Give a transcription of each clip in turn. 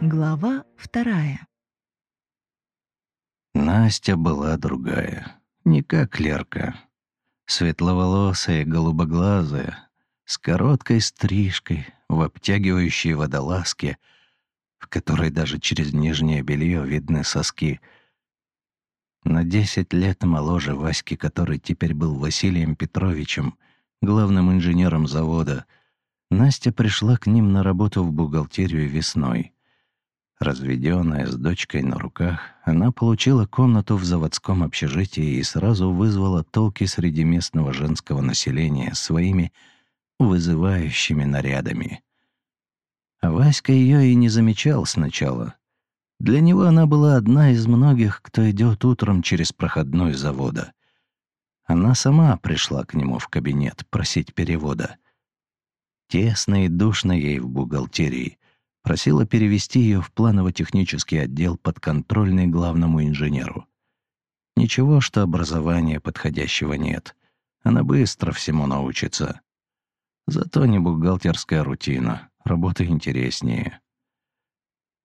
Глава вторая. Настя была другая, не как Лерка. Светловолосая, голубоглазая, с короткой стрижкой, в обтягивающей водолазке, в которой даже через нижнее белье видны соски. На десять лет моложе Васьки, который теперь был Василием Петровичем, главным инженером завода, Настя пришла к ним на работу в бухгалтерию весной — Разведенная с дочкой на руках, она получила комнату в заводском общежитии и сразу вызвала толки среди местного женского населения своими вызывающими нарядами. А Васька ее и не замечал сначала. Для него она была одна из многих, кто идет утром через проходной завода. Она сама пришла к нему в кабинет просить перевода. Тесно и душно ей в бухгалтерии. Просила перевести ее в планово-технический отдел подконтрольный главному инженеру. Ничего, что образования подходящего нет. Она быстро всему научится. Зато не бухгалтерская рутина, работа интереснее.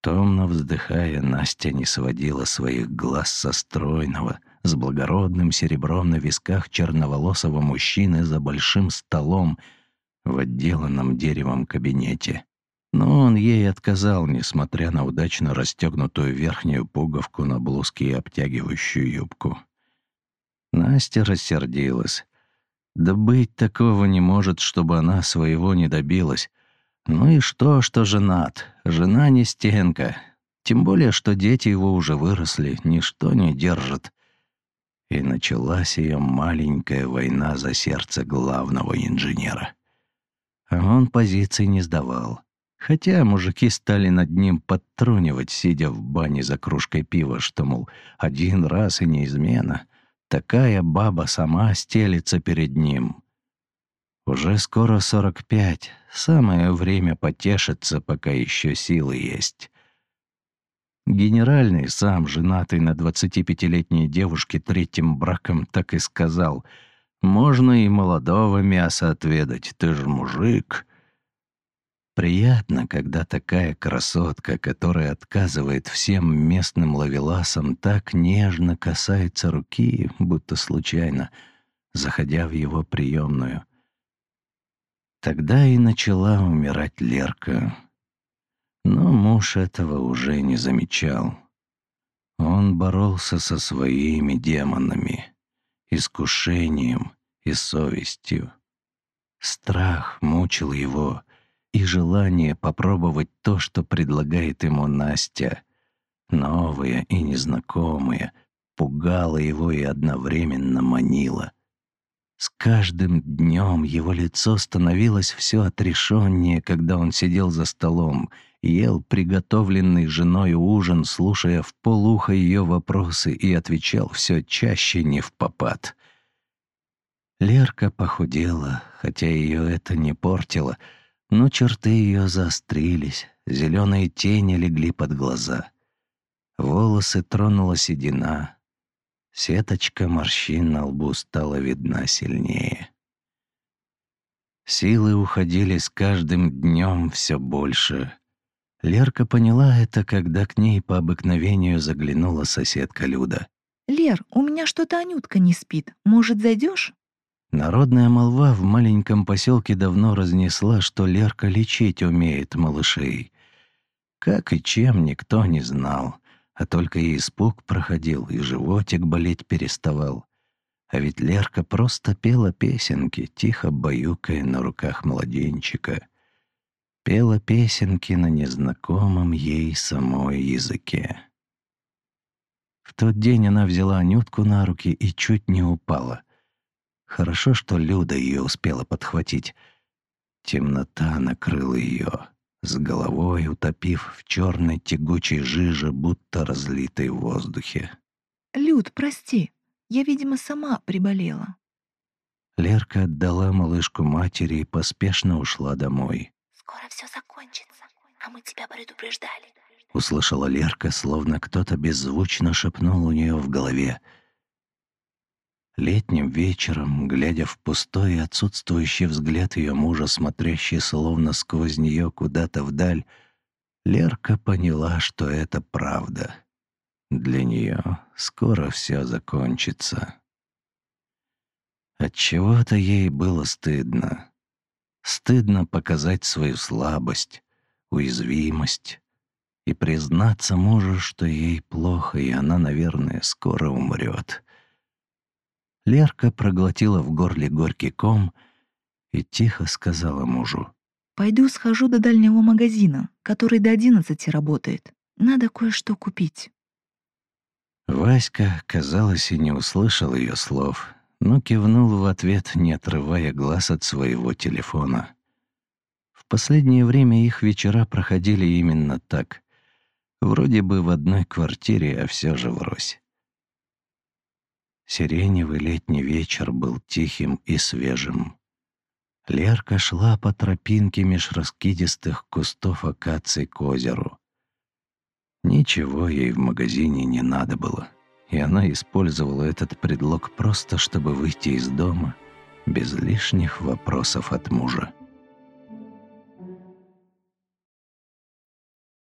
Томно вздыхая, Настя не сводила своих глаз со стройного, с благородным серебром на висках черноволосого мужчины за большим столом в отделанном деревом кабинете. Но он ей отказал, несмотря на удачно расстегнутую верхнюю пуговку на блузке и обтягивающую юбку. Настя рассердилась. Да быть такого не может, чтобы она своего не добилась. Ну и что, что женат? Жена не стенка. Тем более, что дети его уже выросли, ничто не держит. И началась ее маленькая война за сердце главного инженера. А он позиции не сдавал. Хотя мужики стали над ним подтрунивать, сидя в бане за кружкой пива, что, мол, один раз и неизменно. Такая баба сама стелится перед ним. Уже скоро сорок пять. Самое время потешиться, пока еще силы есть. Генеральный, сам женатый на 25-летней девушке третьим браком, так и сказал, «Можно и молодого мяса отведать, ты же мужик». Приятно, когда такая красотка, которая отказывает всем местным ловеласам, так нежно касается руки, будто случайно, заходя в его приемную. Тогда и начала умирать Лерка. Но муж этого уже не замечал. Он боролся со своими демонами, искушением и совестью. Страх мучил его — и желание попробовать то, что предлагает ему Настя. Новое и незнакомое, пугало его и одновременно манило. С каждым днем его лицо становилось все отрешеннее, когда он сидел за столом, ел приготовленный женой ужин, слушая в полухо ее вопросы и отвечал все чаще не в попад. Лерка похудела, хотя ее это не портило — но черты ее заострились, зеленые тени легли под глаза. Волосы тронула седина. Сеточка морщин на лбу стала видна сильнее. Силы уходили с каждым днем все больше. Лерка поняла это, когда к ней по обыкновению заглянула соседка Люда. «Лер, у меня что-то Анютка не спит. Может, зайдешь? Народная молва в маленьком поселке давно разнесла, что Лерка лечить умеет малышей. Как и чем, никто не знал, а только и испуг проходил, и животик болеть переставал. А ведь Лерка просто пела песенки, тихо баюкая на руках младенчика. Пела песенки на незнакомом ей самой языке. В тот день она взяла Анютку на руки и чуть не упала. Хорошо, что Люда ее успела подхватить. Темнота накрыла ее, с головой утопив в черной тягучей жиже, будто разлитой в воздухе. «Люд, прости, я, видимо, сама приболела». Лерка отдала малышку матери и поспешно ушла домой. «Скоро все закончится, а мы тебя предупреждали». Услышала Лерка, словно кто-то беззвучно шепнул у нее в голове — Летним вечером, глядя в пустой и отсутствующий взгляд ее мужа, смотрящий словно сквозь нее куда-то вдаль, Лерка поняла, что это правда. Для нее скоро все закончится. Отчего-то ей было стыдно. Стыдно показать свою слабость, уязвимость и признаться мужу, что ей плохо, и она, наверное, скоро умрет. Лерка проглотила в горле горький ком и тихо сказала мужу. «Пойду схожу до дальнего магазина, который до одиннадцати работает. Надо кое-что купить». Васька, казалось, и не услышал ее слов, но кивнул в ответ, не отрывая глаз от своего телефона. В последнее время их вечера проходили именно так. Вроде бы в одной квартире, а все же врозь. Сиреневый летний вечер был тихим и свежим. Лерка шла по тропинке меж раскидистых кустов акаций к озеру. Ничего ей в магазине не надо было, и она использовала этот предлог просто, чтобы выйти из дома без лишних вопросов от мужа.